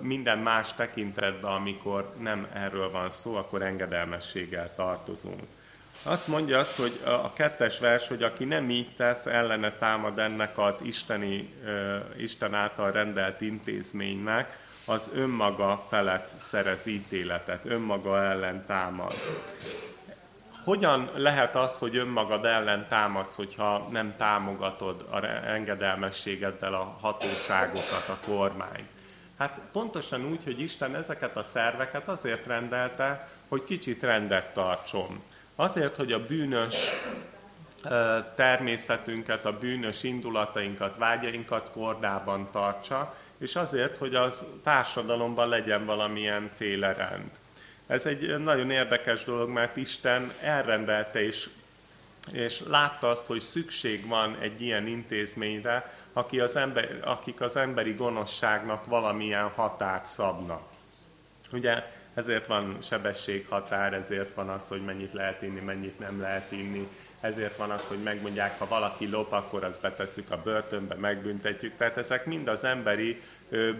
minden más tekintetben, amikor nem erről van szó, akkor engedelmességgel tartozunk. Azt mondja az, hogy a kettes vers, hogy aki nem így tesz, ellene támad ennek az isteni, Isten által rendelt intézménynek, az önmaga felett szerez ítéletet, önmaga ellen támad. Hogyan lehet az, hogy önmagad ellen támadsz, hogyha nem támogatod a engedelmességeddel a hatóságokat, a kormányt? Hát pontosan úgy, hogy Isten ezeket a szerveket azért rendelte, hogy kicsit rendet tartson. Azért, hogy a bűnös természetünket, a bűnös indulatainkat, vágyainkat kordában tartsa, és azért, hogy az társadalomban legyen valamilyen féle rend. Ez egy nagyon érdekes dolog, mert Isten elrendelte és, és látta azt, hogy szükség van egy ilyen intézményre, aki az ember, akik az emberi gonoszságnak valamilyen határt szabnak. Ugye ezért van sebességhatár, ezért van az, hogy mennyit lehet inni, mennyit nem lehet inni, ezért van az, hogy megmondják, ha valaki lop, akkor azt betesszük a börtönbe, megbüntetjük. Tehát ezek mind az emberi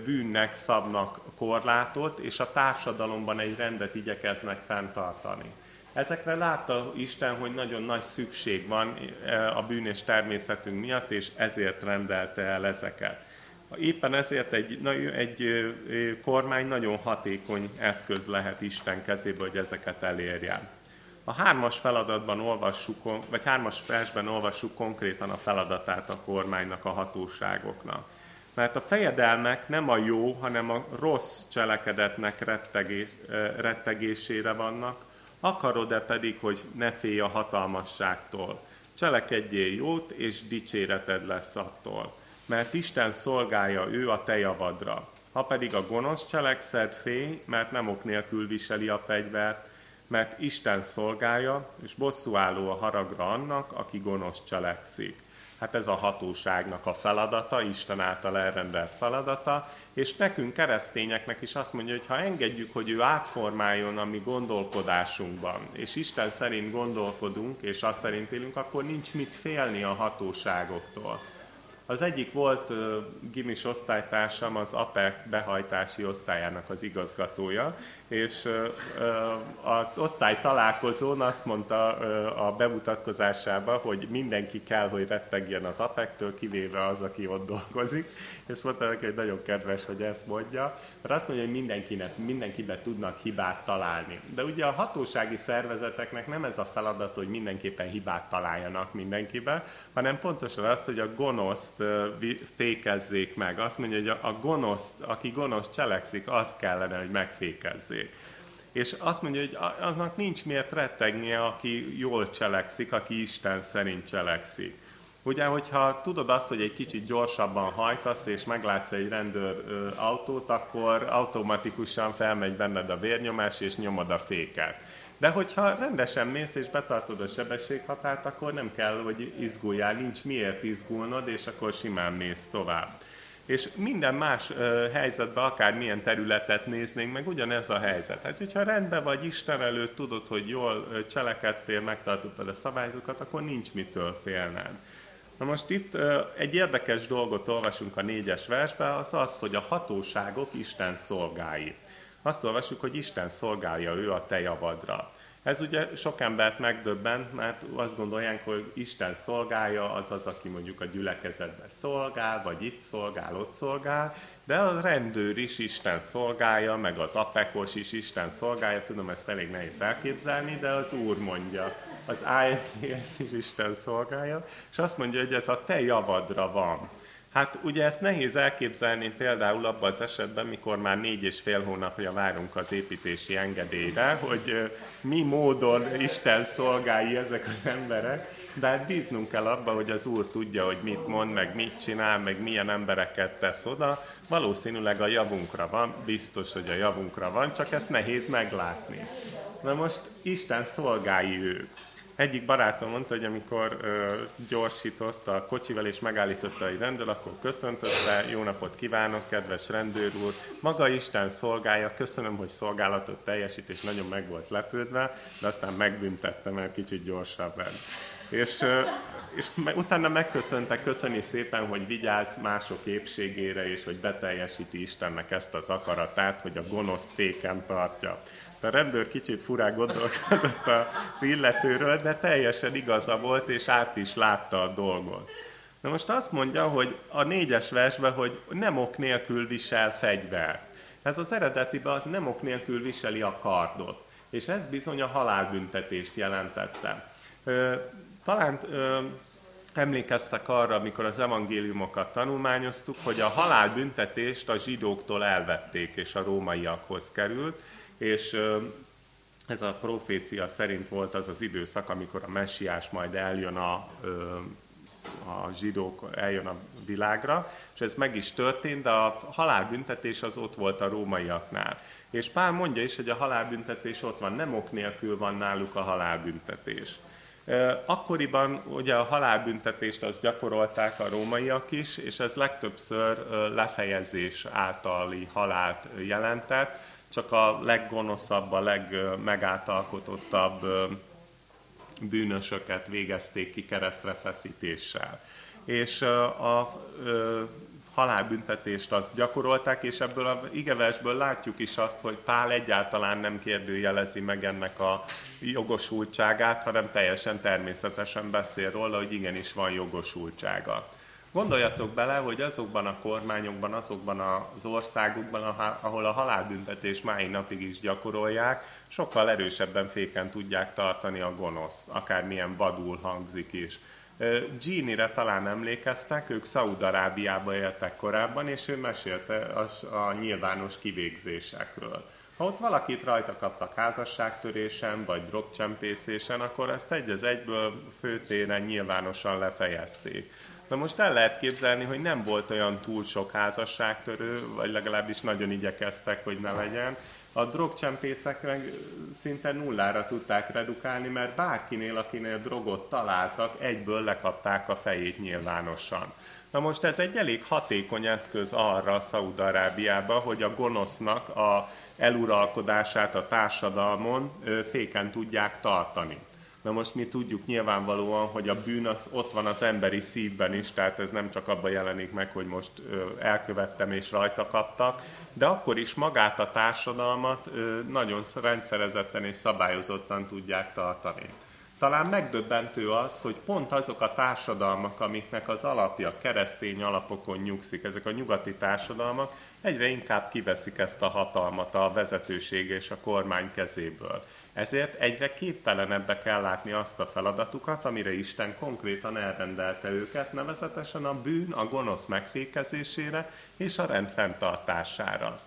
bűnnek szabnak korlátot, és a társadalomban egy rendet igyekeznek fenntartani. Ezekre látta Isten, hogy nagyon nagy szükség van a bűnös természetünk miatt, és ezért rendelte el ezeket. Éppen ezért egy, egy kormány nagyon hatékony eszköz lehet Isten kezébe, hogy ezeket elérjen. A hármas feladatban olvassuk, vagy hármas versben olvassuk konkrétan a feladatát a kormánynak, a hatóságoknak. Mert a fejedelmek nem a jó, hanem a rossz cselekedetnek rettegés, rettegésére vannak, akarod-e pedig, hogy ne félj a hatalmasságtól? Cselekedjél jót, és dicséreted lesz attól. Mert Isten szolgálja ő a te javadra. Ha pedig a gonosz cselekszed, félj, mert nem ok nélkül viseli a fegyvert, mert Isten szolgálja, és bosszúálló a haragra annak, aki gonosz cselekszik. Hát ez a hatóságnak a feladata, Isten által elrendelt feladata, és nekünk keresztényeknek is azt mondja, hogy ha engedjük, hogy ő átformáljon a mi gondolkodásunkban, és Isten szerint gondolkodunk, és azt szerint élünk, akkor nincs mit félni a hatóságoktól. Az egyik volt uh, gimis osztálytársam, az APEC behajtási osztályának az igazgatója, és az osztály találkozón azt mondta a bemutatkozásában, hogy mindenki kell, hogy rettegjen az APEC-től, kivéve az, aki ott dolgozik, és mondta neki, hogy nagyon kedves, hogy ezt mondja, mert azt mondja, hogy mindenkinek, mindenkiben tudnak hibát találni. De ugye a hatósági szervezeteknek nem ez a feladat, hogy mindenképpen hibát találjanak mindenkibe, hanem pontosan az, hogy a gonoszt fékezzék meg. Azt mondja, hogy a gonosz, aki gonosz cselekszik, azt kellene, hogy megfékezzék. És azt mondja, hogy annak nincs miért rettegnie, aki jól cselekszik, aki Isten szerint cselekszik. Ugye, hogyha tudod azt, hogy egy kicsit gyorsabban hajtasz, és meglátsz egy rendőr ö, autót, akkor automatikusan felmegy benned a vérnyomás, és nyomod a féket. De hogyha rendesen mész és betartod a sebességhatárt, akkor nem kell, hogy izguljál, nincs miért izgulnod, és akkor simán mész tovább. És minden más uh, helyzetben, akár milyen területet néznénk, meg ugyanez a helyzet. Hát, hogyha rendben vagy Isten előtt, tudod, hogy jól uh, cselekedtél, megtartottad a szabályzókat, akkor nincs mitől félned. Na most itt uh, egy érdekes dolgot olvasunk a négyes versben, az az, hogy a hatóságok Isten szolgái. Azt olvasjuk, hogy Isten szolgálja ő a te javadra. Ez ugye sok embert megdöbben, mert azt gondolják, hogy Isten szolgálja, az az, aki mondjuk a gyülekezetben szolgál, vagy itt szolgál, ott szolgál, de a rendőr is Isten szolgálja, meg az apekos is Isten szolgálja, tudom, ezt elég nehéz elképzelni, de az Úr mondja, az INTS is Isten szolgálja, és azt mondja, hogy ez a te javadra van. Hát ugye ezt nehéz elképzelni például abban az esetben, mikor már négy és fél hónapja várunk az építési engedélyre, hogy mi módon Isten szolgálja ezek az emberek, de hát bíznunk kell abba, hogy az Úr tudja, hogy mit mond, meg mit csinál, meg milyen embereket tesz oda. Valószínűleg a javunkra van, biztos, hogy a javunkra van, csak ezt nehéz meglátni. Na most Isten szolgálja ők. Egyik barátom mondta, hogy amikor ö, gyorsított a kocsival és megállította egy rendőr, akkor köszöntötte, jó napot kívánok, kedves rendőr úr, maga Isten szolgálja, köszönöm, hogy szolgálatot teljesít, és nagyon meg volt lepődve, de aztán megbüntette, mert kicsit gyorsabb. És, és utána megköszöntek, köszöni szépen, hogy vigyáz mások épségére, és hogy beteljesíti Istennek ezt az akaratát, hogy a gonoszt féken tartja. A rendőr kicsit furán gondolkodott az illetőről, de teljesen igaza volt, és át is látta a dolgot. Na most azt mondja, hogy a négyes versben, hogy nem ok nélkül visel fegyvert. Ez az eredetiben az nem ok nélkül viseli a kardot. És ez bizony a halálbüntetést jelentette. Talán emlékeztek arra, amikor az evangéliumokat tanulmányoztuk, hogy a halálbüntetést a zsidóktól elvették, és a rómaiakhoz került, és ez a profécia szerint volt az az időszak, amikor a messiás majd eljön a, a zsidók, eljön a világra, és ez meg is történt, de a halálbüntetés az ott volt a rómaiaknál. És Pál mondja is, hogy a halálbüntetés ott van, nem ok nélkül van náluk a halálbüntetés. Akkoriban ugye a halálbüntetést azt gyakorolták a rómaiak is, és ez legtöbbször lefejezés általi halált jelentett, csak a leggonoszabb, a legmegáltalkotottabb bűnösöket végezték ki keresztre feszítéssel. És a halálbüntetést azt gyakorolták, és ebből a igeversből látjuk is azt, hogy Pál egyáltalán nem kérdőjelezi meg ennek a jogosultságát, hanem teljesen természetesen beszél róla, hogy igenis van jogosultsága. Gondoljatok bele, hogy azokban a kormányokban, azokban az országokban, ahol a halálbüntetés máig napig is gyakorolják, sokkal erősebben féken tudják tartani a gonoszt, akármilyen vadul hangzik is. Gini-re talán emlékeztek, ők Szaúd-Arábiába éltek korábban, és ő mesélte a nyilvános kivégzésekről. Ha ott valakit rajta kaptak házasságtörésen, vagy drogcsempészésen, akkor ezt egy az egyből főtéren nyilvánosan lefejezték. Na most el lehet képzelni, hogy nem volt olyan túl sok házasságtörő, vagy legalábbis nagyon igyekeztek, hogy ne legyen. A drogcsempészek meg szinte nullára tudták redukálni, mert bárkinél, akinél drogot találtak, egyből lekapták a fejét nyilvánosan. Na most ez egy elég hatékony eszköz arra Szaúd-Arábiában, hogy a gonosznak a eluralkodását a társadalmon féken tudják tartani. Na most mi tudjuk nyilvánvalóan, hogy a bűn az ott van az emberi szívben is, tehát ez nem csak abban jelenik meg, hogy most elkövettem és rajta kaptak, de akkor is magát a társadalmat nagyon rendszerezetten és szabályozottan tudják tartani. Talán megdöbbentő az, hogy pont azok a társadalmak, amiknek az alapja keresztény alapokon nyugszik, ezek a nyugati társadalmak, egyre inkább kiveszik ezt a hatalmat a vezetőség és a kormány kezéből. Ezért egyre képtelenebbek látni azt a feladatukat, amire Isten konkrétan elrendelte őket, nevezetesen a bűn, a gonosz megfékezésére és a rend fenntartására.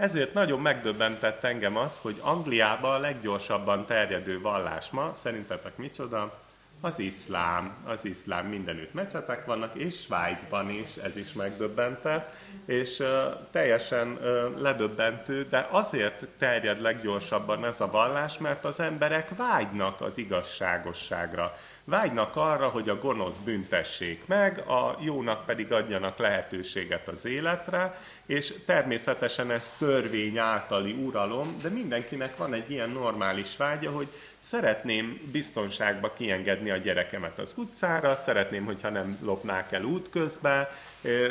Ezért nagyon megdöbbentett engem az, hogy Angliában a leggyorsabban terjedő vallás ma, szerintetek micsoda? Az iszlám. Az iszlám mindenütt mecsetek vannak, és Svájcban is, ez is megdöbbentett, és teljesen uh, ledöbbentő, de azért terjed leggyorsabban ez a vallás, mert az emberek vágynak az igazságosságra. Vágynak arra, hogy a gonosz büntessék meg, a jónak pedig adjanak lehetőséget az életre, és természetesen ez törvény általi uralom, de mindenkinek van egy ilyen normális vágya, hogy szeretném biztonságba kiengedni a gyerekemet az utcára, szeretném, hogyha nem lopnák el útközben,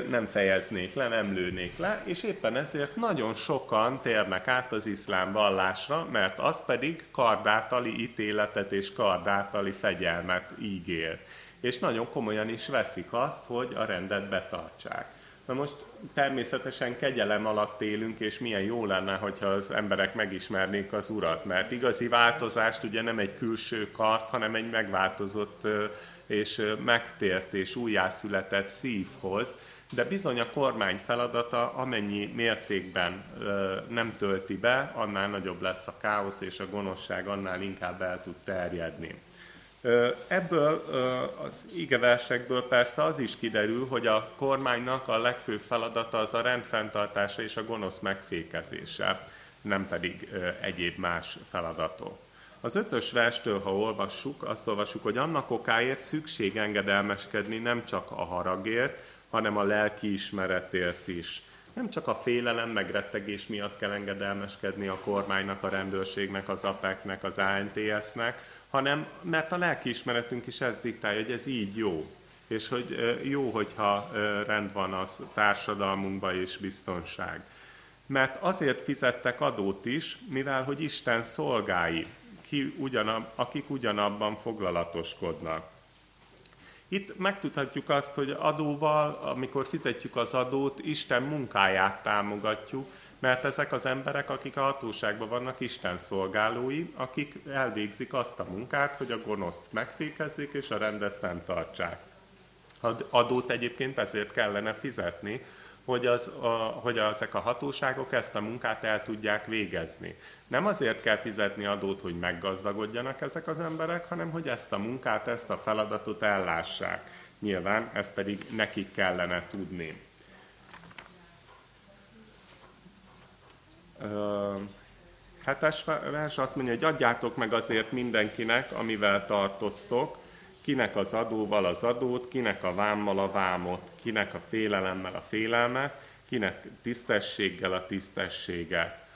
nem fejeznék le, nem lőnék le, és éppen ezért nagyon sokan térnek át az iszlám vallásra, mert az pedig kardátali ítéletet és kardátali fegyelmet ígér. És nagyon komolyan is veszik azt, hogy a rendet betartsák. Na most természetesen kegyelem alatt élünk, és milyen jó lenne, hogyha az emberek megismernék az Urat, mert igazi változást ugye nem egy külső kart, hanem egy megváltozott és megtért és újjászületett szívhoz, de bizony a kormány feladata, amennyi mértékben nem tölti be, annál nagyobb lesz a káosz, és a gonoszság annál inkább el tud terjedni. Ebből az igeversekből persze az is kiderül, hogy a kormánynak a legfőbb feladata az a rendfenntartása és a gonosz megfékezése, nem pedig egyéb más feladatok. Az ötös verstől, ha olvassuk, azt olvassuk, hogy annak okáért szükség engedelmeskedni nem csak a haragért, hanem a lelki ismeretért is. nem csak a félelem, megrettegés miatt kell engedelmeskedni a kormánynak, a rendőrségnek, az APEC-nek, az ANTS-nek, hanem mert a lelkiismeretünk is ez diktálja, hogy ez így jó. És hogy jó, hogyha rend van az társadalmunkban és biztonság. Mert azért fizettek adót is, mivel hogy Isten szolgái, ki ugyanab, akik ugyanabban foglalatoskodnak. Itt megtudhatjuk azt, hogy adóval, amikor fizetjük az adót, Isten munkáját támogatjuk, mert ezek az emberek, akik a hatóságban vannak, Isten szolgálói, akik elvégzik azt a munkát, hogy a gonoszt megfékezzék és a rendet fenntartsák. Adót egyébként ezért kellene fizetni, hogy, az, a, hogy ezek a hatóságok ezt a munkát el tudják végezni. Nem azért kell fizetni adót, hogy meggazdagodjanak ezek az emberek, hanem hogy ezt a munkát, ezt a feladatot ellássák. Nyilván ezt pedig nekik kellene tudni. Hetes vers azt mondja, hogy adjátok meg azért mindenkinek, amivel tartoztok, kinek az adóval az adót, kinek a vámmal a vámot, kinek a félelemmel a félelmet, kinek tisztességgel a tisztességet.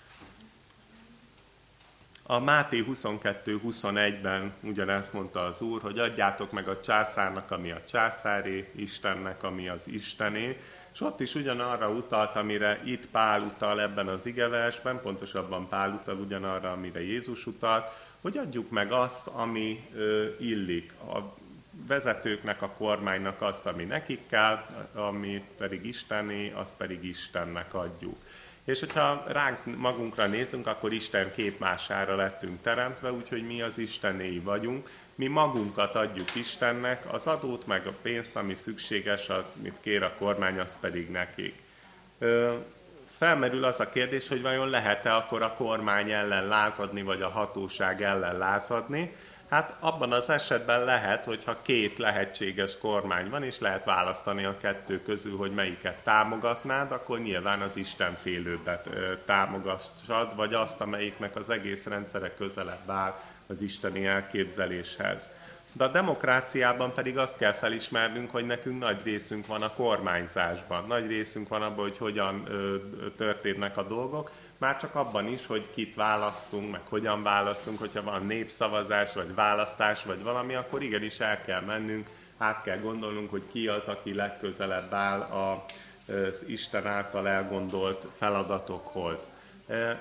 A Máté 22-21-ben ugyanezt mondta az Úr, hogy adjátok meg a császárnak, ami a császáré, Istennek, ami az Istené, és ott is ugyanarra utalt, amire itt Pál utal ebben az igeversben, pontosabban Pál utal ugyanarra, amire Jézus utalt, hogy adjuk meg azt, ami illik. A vezetőknek, a kormánynak azt, ami nekik kell, ami pedig Istené, azt pedig Istennek adjuk. És hogyha ránk magunkra nézünk, akkor Isten képmására lettünk teremtve, úgyhogy mi az Istenéi vagyunk, mi magunkat adjuk Istennek, az adót meg a pénzt, ami szükséges, amit kér a kormány, az pedig nekik. Felmerül az a kérdés, hogy vajon lehet-e akkor a kormány ellen lázadni, vagy a hatóság ellen lázadni. Hát abban az esetben lehet, hogyha két lehetséges kormány van, és lehet választani a kettő közül, hogy melyiket támogatnád, akkor nyilván az Istenfélőbbet támogassad, vagy azt, amelyiknek az egész rendszere közelebb áll az isteni elképzeléshez. De a demokráciában pedig azt kell felismernünk, hogy nekünk nagy részünk van a kormányzásban, nagy részünk van abban, hogy hogyan ö, történnek a dolgok, már csak abban is, hogy kit választunk, meg hogyan választunk, hogyha van népszavazás, vagy választás, vagy valami, akkor igenis el kell mennünk, át kell gondolnunk, hogy ki az, aki legközelebb áll az Isten által elgondolt feladatokhoz.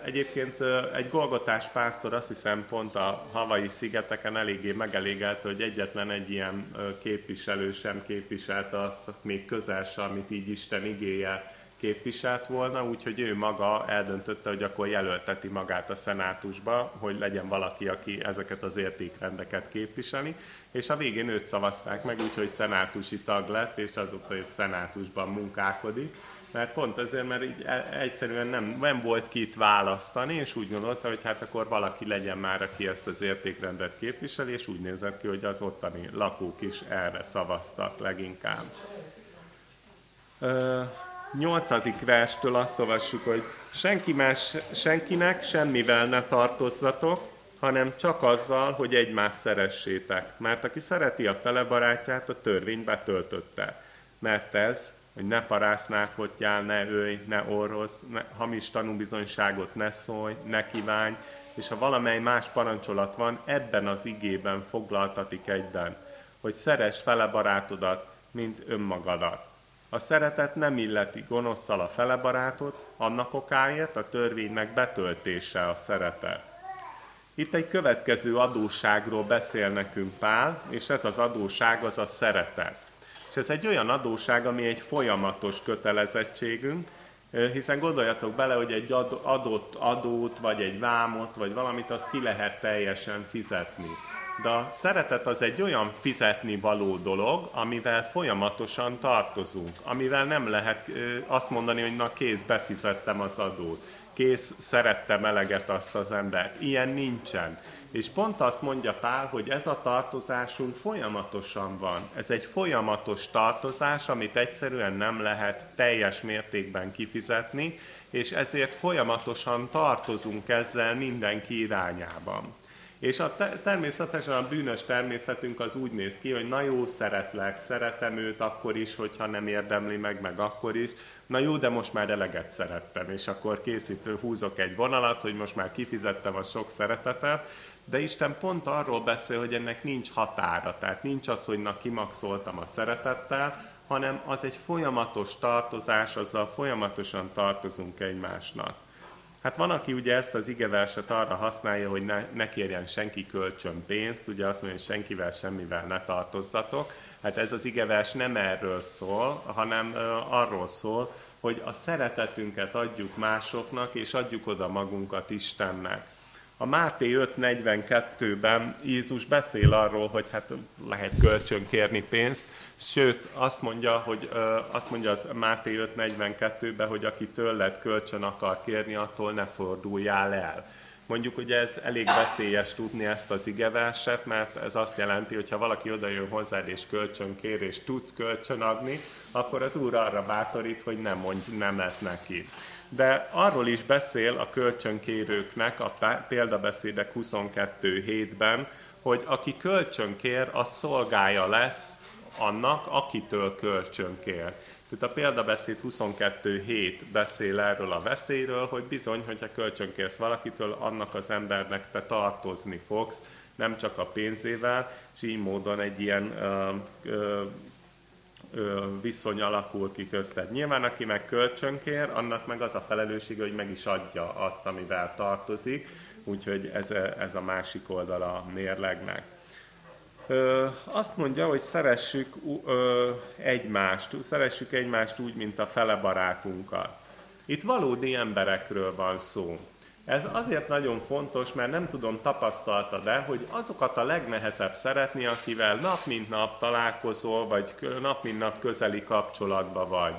Egyébként egy golgotás pásztor azt hiszem pont a havai szigeteken eléggé megelégelte, hogy egyetlen egy ilyen képviselő sem képviselte azt még közel sem, amit így Isten igéje képviselt volna, úgyhogy ő maga eldöntötte, hogy akkor jelölteti magát a szenátusba, hogy legyen valaki, aki ezeket az értékrendeket képviseli, és a végén őt szavazták meg, úgyhogy szenátusi tag lett, és azóta is szenátusban munkálkodik mert pont azért, mert így e- egyszerűen nem, nem volt ki itt választani, és úgy gondolta, hogy hát akkor valaki legyen már, aki ezt az értékrendet képviseli, és úgy nézett ki, hogy az ottani lakók is erre szavaztak leginkább. Ö, nyolcadik verstől azt olvassuk, hogy senki más, senkinek semmivel ne tartozzatok, hanem csak azzal, hogy egymást szeressétek. Mert aki szereti a fele barátját, a törvény betöltötte. Mert ez hogy ne parásználkodjál, ne ölj, ne orrosz, ne, hamis tanúbizonyságot ne szólj, ne kívánj, és ha valamely más parancsolat van, ebben az igében foglaltatik egyben, hogy szeres fele barátodat, mint önmagadat. A szeretet nem illeti gonoszszal a fele barátot, annak okáért a törvénynek betöltése a szeretet. Itt egy következő adóságról beszél nekünk Pál, és ez az adóság az a szeretet. És ez egy olyan adóság, ami egy folyamatos kötelezettségünk, hiszen gondoljatok bele, hogy egy adott adót, vagy egy vámot, vagy valamit, azt ki lehet teljesen fizetni. De a szeretet az egy olyan fizetni való dolog, amivel folyamatosan tartozunk, amivel nem lehet azt mondani, hogy na kész, befizettem az adót, kész, szerettem eleget azt az embert. Ilyen nincsen. És pont azt mondja Pál, hogy ez a tartozásunk folyamatosan van. Ez egy folyamatos tartozás, amit egyszerűen nem lehet teljes mértékben kifizetni, és ezért folyamatosan tartozunk ezzel mindenki irányában. És a te- természetesen a bűnös természetünk az úgy néz ki, hogy na jó, szeretlek, szeretem őt akkor is, hogyha nem érdemli meg, meg akkor is. Na jó, de most már eleget szerettem, és akkor készítő húzok egy vonalat, hogy most már kifizettem a sok szeretetet, de Isten pont arról beszél, hogy ennek nincs határa, tehát nincs az, hogy na kimaxoltam a szeretettel, hanem az egy folyamatos tartozás, azzal folyamatosan tartozunk egymásnak. Hát van, aki ugye ezt az igeverset arra használja, hogy ne, ne kérjen senki kölcsön pénzt, ugye azt mondja, hogy senkivel semmivel ne tartozzatok. Hát ez az igevers nem erről szól, hanem arról szól, hogy a szeretetünket adjuk másoknak, és adjuk oda magunkat Istennek. A Máté 5.42-ben Jézus beszél arról, hogy hát lehet kölcsön kérni pénzt, sőt azt mondja, hogy azt mondja az Máté 5.42-ben, hogy aki tőled kölcsön akar kérni, attól ne forduljál el. Mondjuk, hogy ez elég veszélyes tudni ezt az igeverset, mert ez azt jelenti, hogy ha valaki oda jön hozzád és kölcsön kér, és tudsz kölcsön adni, akkor az Úr arra bátorít, hogy nem mondj nemet neki de arról is beszél a kölcsönkérőknek a példabeszédek 22.7-ben, hogy aki kölcsönkér, az szolgája lesz annak, akitől kölcsönkér. Tehát a példabeszéd 22.7 beszél erről a veszélyről, hogy bizony, hogyha kölcsönkérsz valakitől, annak az embernek te tartozni fogsz, nem csak a pénzével, és így módon egy ilyen ö, ö, viszony alakul ki közted. Nyilván, aki meg kölcsönkér, annak meg az a felelőssége, hogy meg is adja azt, amivel tartozik, úgyhogy ez, ez a másik oldala a mérlegnek. Ö, azt mondja, hogy szeressük ö, egymást, szeressük egymást úgy, mint a fele barátunkat. Itt valódi emberekről van szó. Ez azért nagyon fontos, mert nem tudom, tapasztalta de hogy azokat a legnehezebb szeretni, akivel nap mint nap találkozol, vagy nap mint nap közeli kapcsolatba vagy.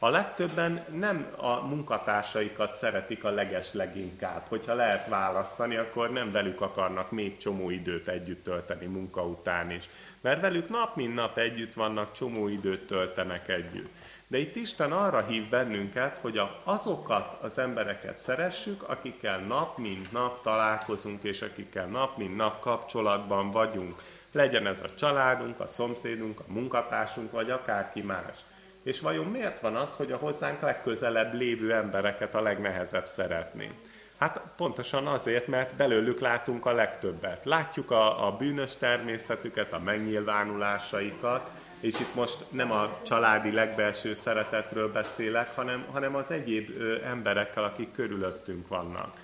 A legtöbben nem a munkatársaikat szeretik a leges leginkább. Hogyha lehet választani, akkor nem velük akarnak még csomó időt együtt tölteni munka után is. Mert velük nap mint nap együtt vannak, csomó időt töltenek együtt. De itt Isten arra hív bennünket, hogy azokat az embereket szeressük, akikkel nap mint nap találkozunk, és akikkel nap mint nap kapcsolatban vagyunk. Legyen ez a családunk, a szomszédunk, a munkatársunk, vagy akárki más. És vajon miért van az, hogy a hozzánk legközelebb lévő embereket a legnehezebb szeretni? Hát pontosan azért, mert belőlük látunk a legtöbbet. Látjuk a, a bűnös természetüket, a megnyilvánulásaikat, és itt most nem a családi legbelső szeretetről beszélek, hanem, hanem az egyéb emberekkel, akik körülöttünk vannak.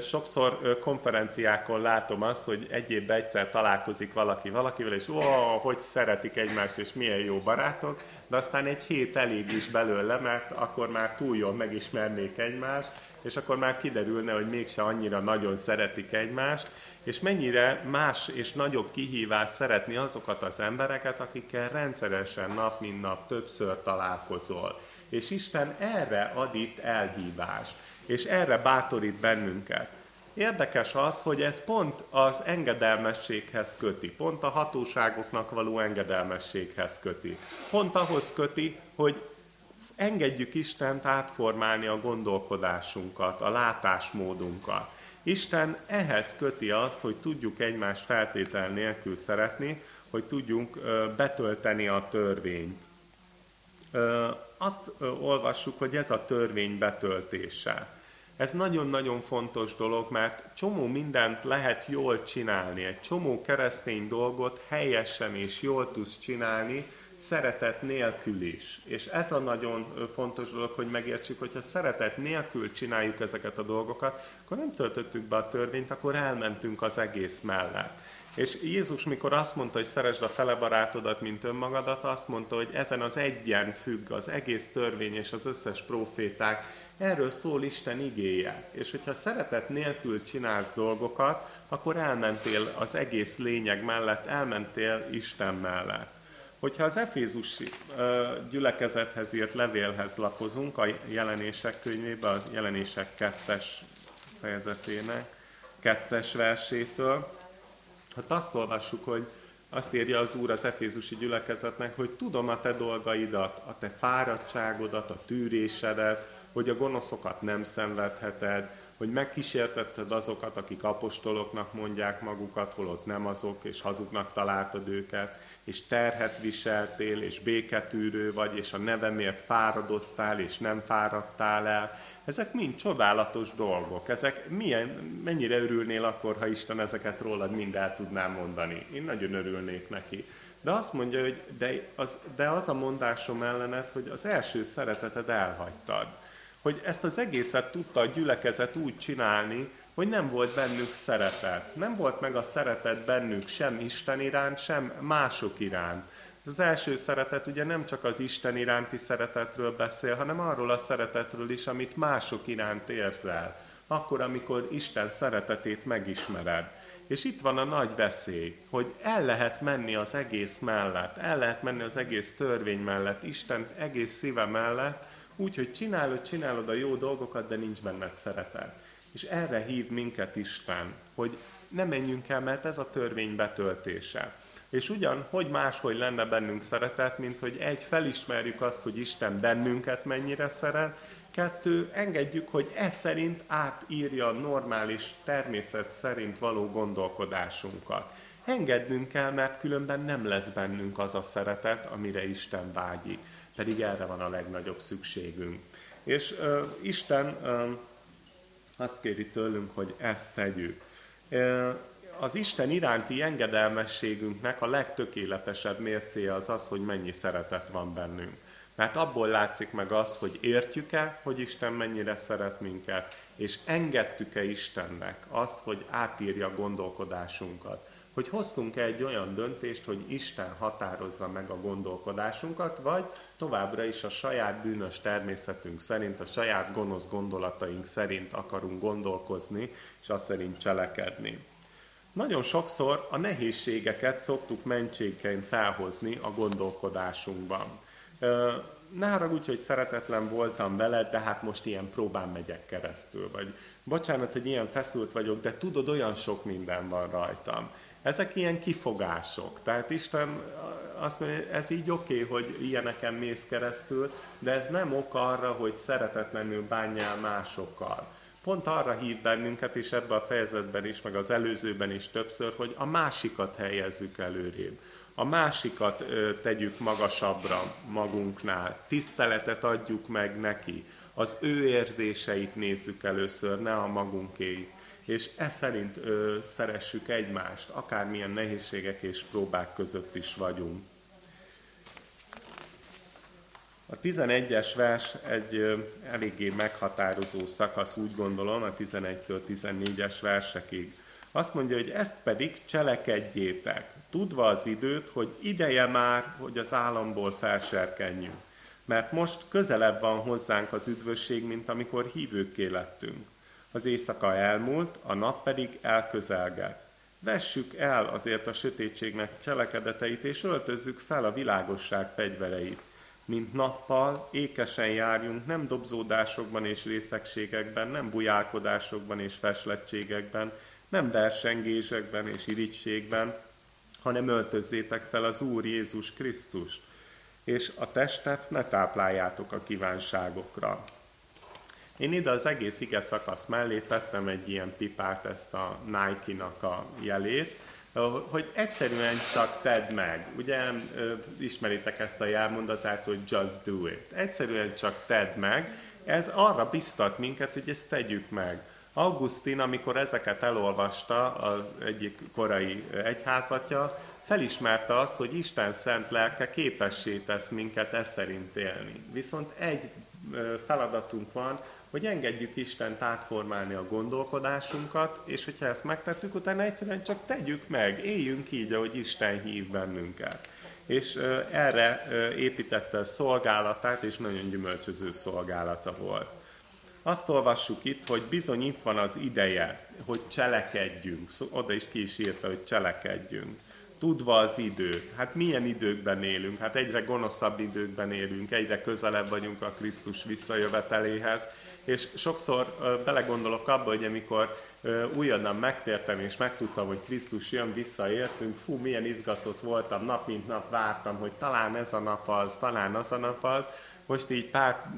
Sokszor konferenciákon látom azt, hogy egy évben egyszer találkozik valaki valakivel, és ó, hogy szeretik egymást, és milyen jó barátok, de aztán egy hét elég is belőle, mert akkor már túl jól megismernék egymást, és akkor már kiderülne, hogy mégse annyira nagyon szeretik egymást, és mennyire más és nagyobb kihívás szeretni azokat az embereket, akikkel rendszeresen nap mint nap többször találkozol. És Isten erre ad itt elhívást, és erre bátorít bennünket. Érdekes az, hogy ez pont az engedelmességhez köti, pont a hatóságoknak való engedelmességhez köti. Pont ahhoz köti, hogy engedjük Istent átformálni a gondolkodásunkat, a látásmódunkat. Isten ehhez köti azt, hogy tudjuk egymást feltétel nélkül szeretni, hogy tudjunk betölteni a törvényt. Azt olvassuk, hogy ez a törvény betöltése. Ez nagyon-nagyon fontos dolog, mert csomó mindent lehet jól csinálni, egy csomó keresztény dolgot helyesen és jól tudsz csinálni, szeretet nélkül is. És ez a nagyon fontos dolog, hogy megértsük, hogyha szeretet nélkül csináljuk ezeket a dolgokat, akkor nem töltöttük be a törvényt, akkor elmentünk az egész mellett. És Jézus, mikor azt mondta, hogy szeresd a fele barátodat, mint önmagadat, azt mondta, hogy ezen az egyen függ az egész törvény és az összes proféták. Erről szól Isten igéje. És hogyha szeretet nélkül csinálsz dolgokat, akkor elmentél az egész lényeg mellett, elmentél Isten mellett. Hogyha az Efézusi gyülekezethez írt levélhez lapozunk, a jelenések könyvébe, a jelenések kettes fejezetének, kettes versétől, hát azt olvassuk, hogy azt írja az Úr az Efézusi gyülekezetnek, hogy tudom a te dolgaidat, a te fáradtságodat, a tűrésedet, hogy a gonoszokat nem szenvedheted, hogy megkísértetted azokat, akik apostoloknak mondják magukat, holott nem azok, és hazugnak találtad őket, és terhet viseltél, és béketűrő vagy, és a nevemért fáradoztál, és nem fáradtál el. Ezek mind csodálatos dolgok. Ezek milyen, mennyire örülnél akkor, ha Isten ezeket rólad mind el tudná mondani? Én nagyon örülnék neki. De azt mondja, hogy de az, de az a mondásom ellenet, hogy az első szereteted elhagytad. Hogy ezt az egészet tudta a gyülekezet úgy csinálni, hogy nem volt bennük szeretet. Nem volt meg a szeretet bennük sem Isten iránt, sem mások iránt. Az első szeretet ugye nem csak az Isten iránti szeretetről beszél, hanem arról a szeretetről is, amit mások iránt érzel. Akkor, amikor Isten szeretetét megismered. És itt van a nagy veszély, hogy el lehet menni az egész mellett, el lehet menni az egész törvény mellett, Isten egész szíve mellett, úgy, hogy csinálod, csinálod a jó dolgokat, de nincs benned szeretet. És erre hív minket Isten, hogy ne menjünk el, mert ez a törvény betöltése. És ugyan, hogy máshogy lenne bennünk szeretet, mint hogy egy, felismerjük azt, hogy Isten bennünket mennyire szeret, kettő, engedjük, hogy ez szerint átírja a normális természet szerint való gondolkodásunkat. Engednünk kell, mert különben nem lesz bennünk az a szeretet, amire Isten vágyik. Pedig erre van a legnagyobb szükségünk. És uh, Isten uh, azt kéri tőlünk, hogy ezt tegyük. Az Isten iránti engedelmességünknek a legtökéletesebb mércéje az az, hogy mennyi szeretet van bennünk. Mert abból látszik meg az, hogy értjük-e, hogy Isten mennyire szeret minket, és engedtük-e Istennek azt, hogy átírja gondolkodásunkat hogy hoztunk-e egy olyan döntést, hogy Isten határozza meg a gondolkodásunkat, vagy továbbra is a saját bűnös természetünk szerint, a saját gonosz gondolataink szerint akarunk gondolkozni, és azt szerint cselekedni. Nagyon sokszor a nehézségeket szoktuk mentségként felhozni a gondolkodásunkban. Ne haragudj, hogy szeretetlen voltam veled, de hát most ilyen próbán megyek keresztül. Vagy bocsánat, hogy ilyen feszült vagyok, de tudod, olyan sok minden van rajtam. Ezek ilyen kifogások. Tehát Isten azt mondja, ez így oké, okay, hogy ilyeneken mész keresztül, de ez nem ok arra, hogy szeretetlenül bánjál másokkal. Pont arra hív bennünket, és ebbe a fejezetben is, meg az előzőben is többször, hogy a másikat helyezzük előrébb. A másikat ö, tegyük magasabbra magunknál, tiszteletet adjuk meg neki, az ő érzéseit nézzük először, ne a magunkéit és e szerint ö, szeressük egymást, akármilyen nehézségek és próbák között is vagyunk. A 11-es vers egy ö, eléggé meghatározó szakasz, úgy gondolom, a 11-től 14-es versekig. Azt mondja, hogy ezt pedig cselekedjétek, tudva az időt, hogy ideje már, hogy az államból felserkenjünk. Mert most közelebb van hozzánk az üdvösség, mint amikor hívőkké lettünk. Az éjszaka elmúlt, a nap pedig elközelgett. Vessük el azért a sötétségnek cselekedeteit, és öltözzük fel a világosság fegyvereit. Mint nappal, ékesen járjunk, nem dobzódásokban és részegségekben, nem bujálkodásokban és feslettségekben, nem versengésekben és irítségben, hanem öltözzétek fel az Úr Jézus Krisztust, és a testet ne tápláljátok a kívánságokra. Én ide az egész ige szakasz mellé tettem egy ilyen pipát, ezt a Nike-nak a jelét, hogy egyszerűen csak tedd meg. Ugye ismeritek ezt a jelmondatát, hogy just do it. Egyszerűen csak tedd meg. Ez arra biztat minket, hogy ezt tegyük meg. Augustin, amikor ezeket elolvasta, az egyik korai egyházatja, felismerte azt, hogy Isten szent lelke képessé tesz minket ezt szerint élni. Viszont egy feladatunk van, hogy engedjük Istent átformálni a gondolkodásunkat, és hogyha ezt megtettük, utána egyszerűen csak tegyük meg, éljünk így, ahogy Isten hív bennünket. És erre építette a szolgálatát, és nagyon gyümölcsöző szolgálata volt. Azt olvassuk itt, hogy bizony itt van az ideje, hogy cselekedjünk. Oda is ki is írta, hogy cselekedjünk tudva az időt. Hát milyen időkben élünk? Hát egyre gonoszabb időkben élünk, egyre közelebb vagyunk a Krisztus visszajöveteléhez, és sokszor belegondolok abba, hogy amikor újonnan megtértem, és megtudtam, hogy Krisztus jön vissza, értünk, fú, milyen izgatott voltam, nap mint nap vártam, hogy talán ez a nap az, talán az a nap az. Most így pár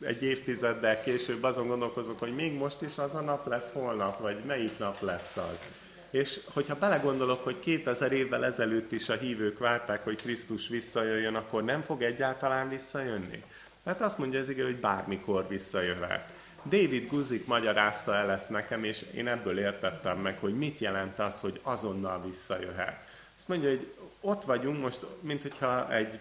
egy évtizeddel később azon gondolkozok, hogy még most is az a nap lesz holnap, vagy melyik nap lesz az. És hogyha belegondolok, hogy 2000 évvel ezelőtt is a hívők várták, hogy Krisztus visszajöjjön, akkor nem fog egyáltalán visszajönni? Hát azt mondja ez igen, hogy bármikor visszajöhet. David Guzik magyarázta el ezt nekem, és én ebből értettem meg, hogy mit jelent az, hogy azonnal visszajöhet. Azt mondja, hogy ott vagyunk most, mint hogyha egy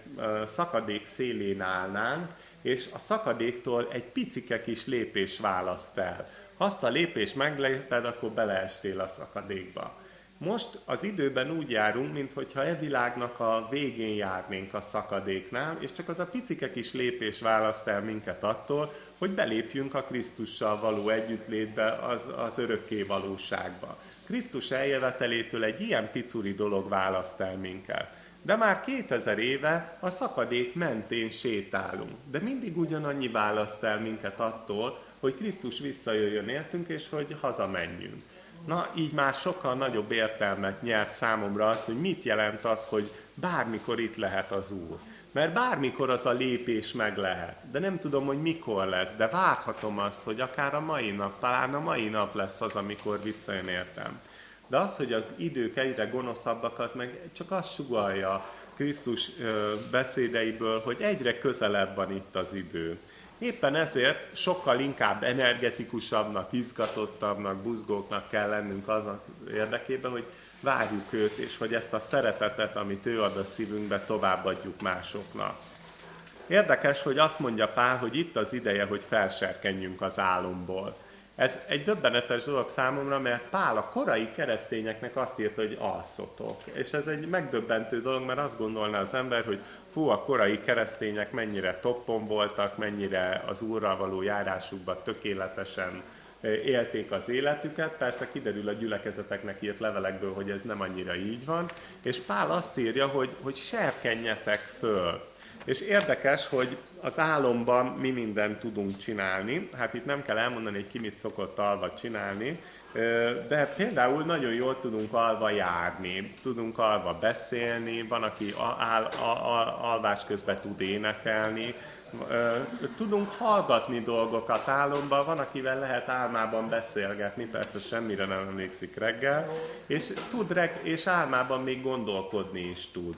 szakadék szélén állnánk, és a szakadéktól egy picike kis lépés választ el. Ha azt a lépést megléped, akkor beleestél a szakadékba. Most az időben úgy járunk, mintha e világnak a végén járnénk a szakadéknál, és csak az a picike kis lépés választ el minket attól, hogy belépjünk a Krisztussal való együttlétbe, az, az örökké valóságba. Krisztus eljövetelétől egy ilyen picuri dolog választ el minket. De már 2000 éve a szakadék mentén sétálunk. De mindig ugyanannyi választ el minket attól, hogy Krisztus visszajöjjön értünk, és hogy hazamenjünk. Na, így már sokkal nagyobb értelmet nyert számomra az, hogy mit jelent az, hogy bármikor itt lehet az Úr. Mert bármikor az a lépés meg lehet. De nem tudom, hogy mikor lesz, de várhatom azt, hogy akár a mai nap, talán a mai nap lesz az, amikor visszajön értem. De az, hogy az idők egyre gonoszabbak, az meg csak azt sugalja Krisztus beszédeiből, hogy egyre közelebb van itt az idő. Éppen ezért sokkal inkább energetikusabbnak, izgatottabbnak, buzgóknak kell lennünk aznak érdekében, hogy várjuk őt, és hogy ezt a szeretetet, amit ő ad a szívünkbe, továbbadjuk másoknak. Érdekes, hogy azt mondja Pál, hogy itt az ideje, hogy felserkenjünk az álomból. Ez egy döbbenetes dolog számomra, mert Pál a korai keresztényeknek azt írta, hogy alszotok. És ez egy megdöbbentő dolog, mert azt gondolná az ember, hogy fú, a korai keresztények mennyire toppon voltak, mennyire az úrral való járásukban tökéletesen élték az életüket. Persze kiderül a gyülekezeteknek írt levelekből, hogy ez nem annyira így van. És Pál azt írja, hogy, hogy serkenjetek föl. És érdekes, hogy az álomban mi mindent tudunk csinálni. Hát itt nem kell elmondani, hogy ki mit szokott alva csinálni, de például nagyon jól tudunk alva járni, tudunk alva beszélni, van, aki al, al, alvás közben tud énekelni, tudunk hallgatni dolgokat álomban, van, akivel lehet álmában beszélgetni, persze semmire nem emlékszik reggel, és tud reg- és álmában még gondolkodni is tud.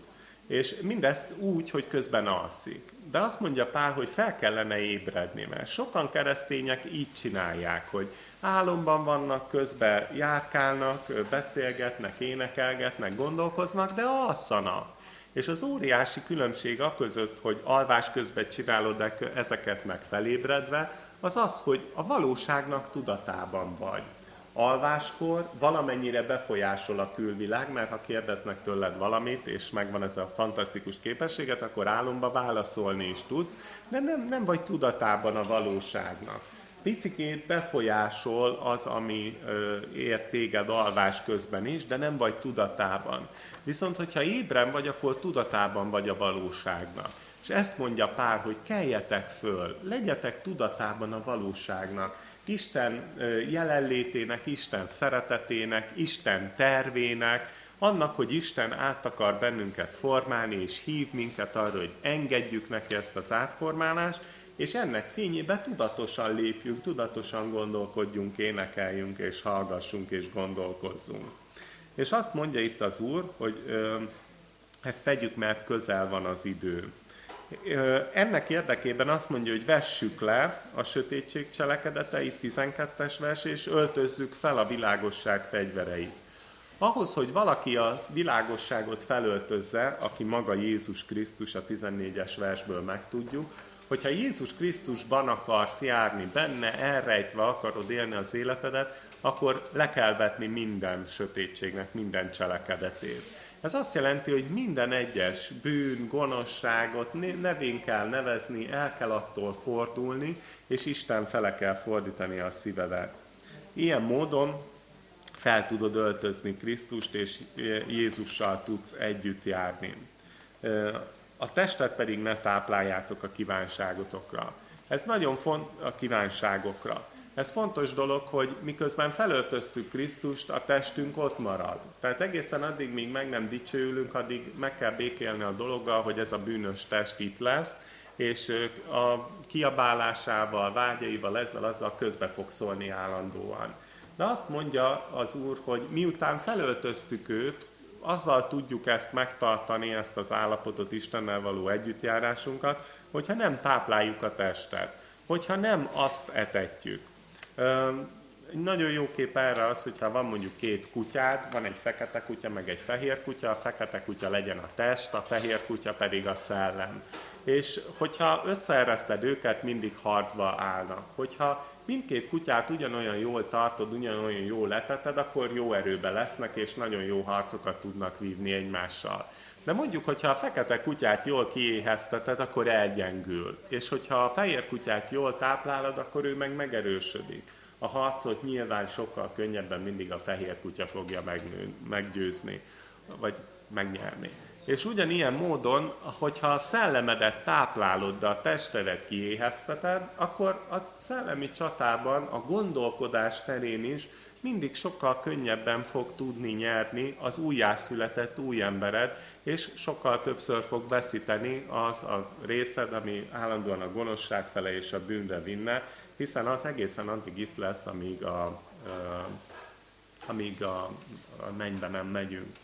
És mindezt úgy, hogy közben alszik. De azt mondja Pál, hogy fel kellene ébredni, mert sokan keresztények így csinálják, hogy álomban vannak, közben járkálnak, beszélgetnek, énekelgetnek, gondolkoznak, de alszanak. És az óriási különbség a között, hogy alvás közben csinálod ezeket meg felébredve, az az, hogy a valóságnak tudatában vagy alváskor valamennyire befolyásol a külvilág, mert ha kérdeznek tőled valamit, és megvan ez a fantasztikus képességet, akkor álomba válaszolni is tudsz, de nem, nem vagy tudatában a valóságnak. Picikét befolyásol az, ami ö, ér téged alvás közben is, de nem vagy tudatában. Viszont, hogyha ébren vagy, akkor tudatában vagy a valóságnak. És ezt mondja Pár, hogy keljetek föl, legyetek tudatában a valóságnak Isten jelenlétének, Isten szeretetének, Isten tervének, annak, hogy Isten át akar bennünket formálni, és hív minket arra, hogy engedjük neki ezt az átformálást, és ennek fényébe tudatosan lépjünk, tudatosan gondolkodjunk, énekeljünk, és hallgassunk, és gondolkozzunk. És azt mondja itt az Úr, hogy ö, ezt tegyük, mert közel van az idő. Ennek érdekében azt mondja, hogy vessük le a sötétség cselekedeteit, 12-es vers, és öltözzük fel a világosság fegyvereit. Ahhoz, hogy valaki a világosságot felöltözze, aki maga Jézus Krisztus, a 14-es versből megtudjuk, hogyha Jézus Krisztusban akarsz járni, benne elrejtve akarod élni az életedet, akkor le kell vetni minden sötétségnek, minden cselekedetét. Ez azt jelenti, hogy minden egyes bűn, gonoszságot nevén kell nevezni, el kell attól fordulni, és Isten fele kell fordítani a szívedet. Ilyen módon fel tudod öltözni Krisztust, és Jézussal tudsz együtt járni. A testet pedig ne tápláljátok a kívánságotokra. Ez nagyon fontos a kívánságokra. Ez fontos dolog, hogy miközben felöltöztük Krisztust, a testünk ott marad. Tehát egészen addig, míg meg nem dicsőülünk, addig meg kell békélni a dologgal, hogy ez a bűnös test itt lesz, és a kiabálásával, vágyaival, ezzel, azzal közbe fog szólni állandóan. De azt mondja az Úr, hogy miután felöltöztük őt, azzal tudjuk ezt megtartani, ezt az állapotot, Istennel való együttjárásunkat, hogyha nem tápláljuk a testet, hogyha nem azt etetjük. Nagyon jó kép erre az, hogyha van mondjuk két kutyád, van egy fekete kutya, meg egy fehér kutya, a fekete kutya legyen a test, a fehér kutya pedig a szellem. És hogyha összeereszted őket, mindig harcba állnak. Hogyha mindkét kutyát ugyanolyan jól tartod, ugyanolyan jól leteted, akkor jó erőbe lesznek, és nagyon jó harcokat tudnak vívni egymással. De mondjuk, hogyha a fekete kutyát jól kiéhezteted, akkor elgyengül. És hogyha a fehér kutyát jól táplálod, akkor ő meg megerősödik. A harcot nyilván sokkal könnyebben mindig a fehér kutya fogja megnő, meggyőzni, vagy megnyerni. És ugyanilyen módon, hogyha a szellemedet táplálod, de a testedet kiéhezteted, akkor a szellemi csatában, a gondolkodás terén is mindig sokkal könnyebben fog tudni nyerni az újjászületett új embered, és sokkal többször fog veszíteni az a részed, ami állandóan a gonoszság fele és a bűnre vinne, hiszen az egészen addig is lesz, amíg a, amíg a, a mennybe nem megyünk.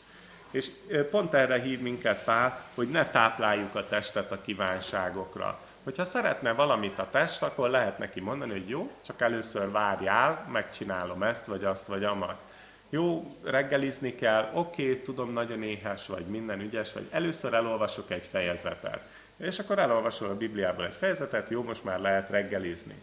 És pont erre hív minket Pál, hogy ne tápláljuk a testet a kívánságokra. Hogyha szeretne valamit a test, akkor lehet neki mondani, hogy jó, csak először várjál, megcsinálom ezt, vagy azt, vagy amazt. Jó, reggelizni kell, oké, tudom, nagyon éhes vagy, minden ügyes vagy, először elolvasok egy fejezetet. És akkor elolvasol a Bibliából egy fejezetet, jó, most már lehet reggelizni.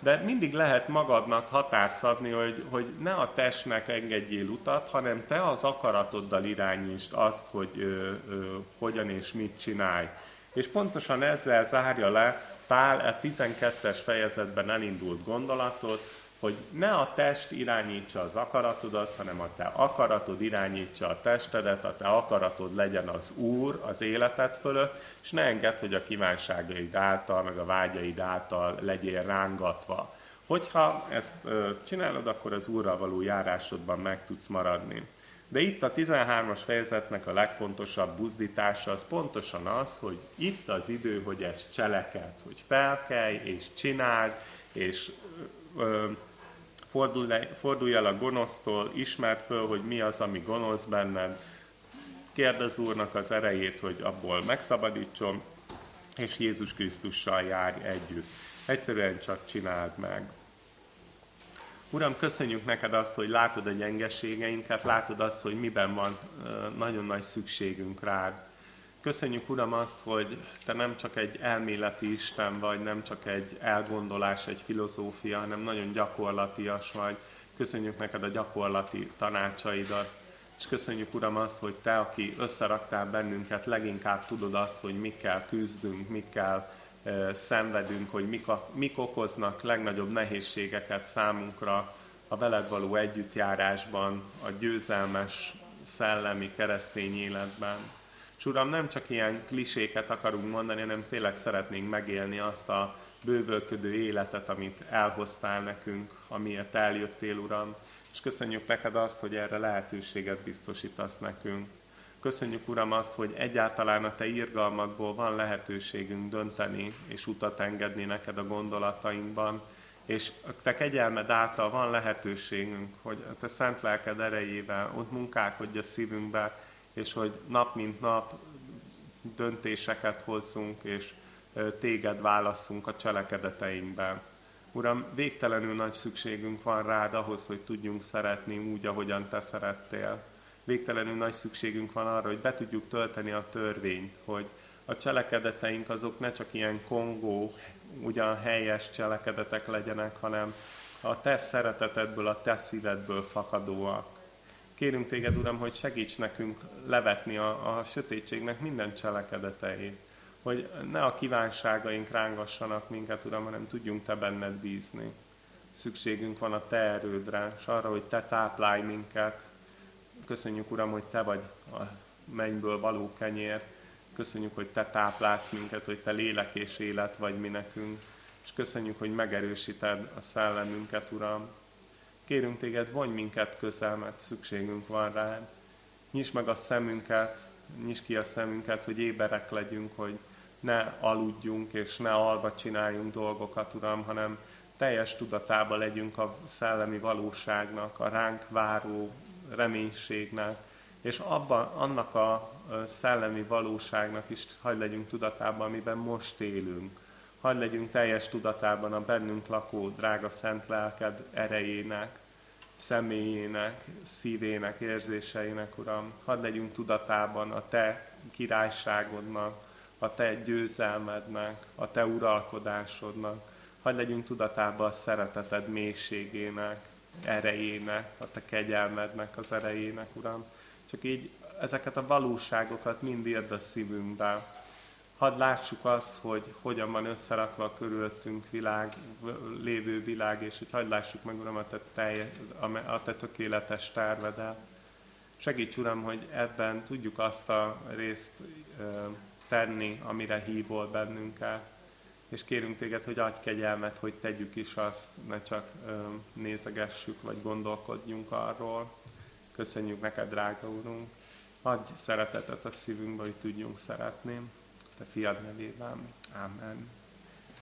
De mindig lehet magadnak határt szabni, hogy, hogy ne a testnek engedjél utat, hanem te az akaratoddal irányítsd azt, hogy ö, ö, hogyan és mit csinálj. És pontosan ezzel zárja le Pál a 12-es fejezetben elindult gondolatot, hogy ne a test irányítsa az akaratodat, hanem a te akaratod irányítsa a testedet, a te akaratod legyen az Úr az életed fölött, és ne engedd, hogy a kívánságaid által, meg a vágyaid által legyél rángatva. Hogyha ezt csinálod, akkor az Úrral való járásodban meg tudsz maradni. De itt a 13-as fejezetnek a legfontosabb buzdítása az pontosan az, hogy itt az idő, hogy ezt cseleked, hogy felkelj és csináld, és ö, fordulj, el a gonosztól, ismerd föl, hogy mi az, ami gonosz benned, kérdez Úrnak az erejét, hogy abból megszabadítson, és Jézus Krisztussal járj együtt. Egyszerűen csak csináld meg. Uram, köszönjük neked azt, hogy látod a gyengeségeinket, látod azt, hogy miben van nagyon nagy szükségünk rád. Köszönjük, Uram, azt, hogy Te nem csak egy elméleti Isten vagy, nem csak egy elgondolás, egy filozófia, hanem nagyon gyakorlatias vagy. Köszönjük neked a gyakorlati tanácsaidat, és köszönjük, Uram, azt, hogy Te, aki összeraktál bennünket, leginkább tudod azt, hogy mikkel küzdünk, mikkel e, szenvedünk, hogy mik, a, mik okoznak legnagyobb nehézségeket számunkra a veled való együttjárásban, a győzelmes szellemi keresztény életben. És Uram, nem csak ilyen kliséket akarunk mondani, hanem tényleg szeretnénk megélni azt a bővölködő életet, amit elhoztál nekünk, amiért eljöttél, Uram. És köszönjük neked azt, hogy erre lehetőséget biztosítasz nekünk. Köszönjük, Uram, azt, hogy egyáltalán a Te irgalmadból van lehetőségünk dönteni és utat engedni neked a gondolatainkban, és a Te kegyelmed által van lehetőségünk, hogy a Te szent lelked erejével ott munkálkodj a szívünkbe, és hogy nap mint nap döntéseket hozzunk, és téged válasszunk a cselekedeteinkben. Uram, végtelenül nagy szükségünk van rád ahhoz, hogy tudjunk szeretni úgy, ahogyan te szerettél. Végtelenül nagy szükségünk van arra, hogy be tudjuk tölteni a törvényt, hogy a cselekedeteink azok ne csak ilyen kongó, ugyan helyes cselekedetek legyenek, hanem a te szeretetedből, a te szívedből fakadóak. Kérünk téged, Uram, hogy segíts nekünk levetni a, a sötétségnek minden cselekedeteit. Hogy ne a kívánságaink rángassanak minket, Uram, hanem tudjunk Te benned bízni. Szükségünk van a Te erődre, és arra, hogy Te táplálj minket. Köszönjük, Uram, hogy Te vagy a mennyből való kenyér. Köszönjük, hogy Te táplálsz minket, hogy Te lélek és élet vagy mi nekünk. És köszönjük, hogy megerősíted a szellemünket, Uram Kérünk téged, vonj minket közel, mert szükségünk van rád. Nyisd meg a szemünket, nyisd ki a szemünket, hogy éberek legyünk, hogy ne aludjunk és ne alva csináljunk dolgokat, Uram, hanem teljes tudatában legyünk a szellemi valóságnak, a ránk váró reménységnek, és abban, annak a szellemi valóságnak is hagy legyünk tudatában, amiben most élünk. Hagy legyünk teljes tudatában a bennünk lakó drága szent lelked erejének, személyének, szívének, érzéseinek, Uram. Hadd legyünk tudatában a Te királyságodnak, a Te győzelmednek, a Te uralkodásodnak. Hadd legyünk tudatában a szereteted mélységének, erejének, a Te kegyelmednek az erejének, Uram. Csak így ezeket a valóságokat mind írd a szívünkbe. Hadd lássuk azt, hogy hogyan van összerakva a körülöttünk világ, lévő világ, és hogy hadd lássuk meg, Uram, a te, telje, a te tökéletes tervedet. Segíts, Uram, hogy ebben tudjuk azt a részt tenni, amire hívol bennünket. És kérünk téged, hogy adj kegyelmet, hogy tegyük is azt, ne csak nézegessük, vagy gondolkodjunk arról. Köszönjük neked, drága Úrunk. Adj szeretetet a szívünkbe, hogy tudjunk szeretni. Te fiad nevében. Amen.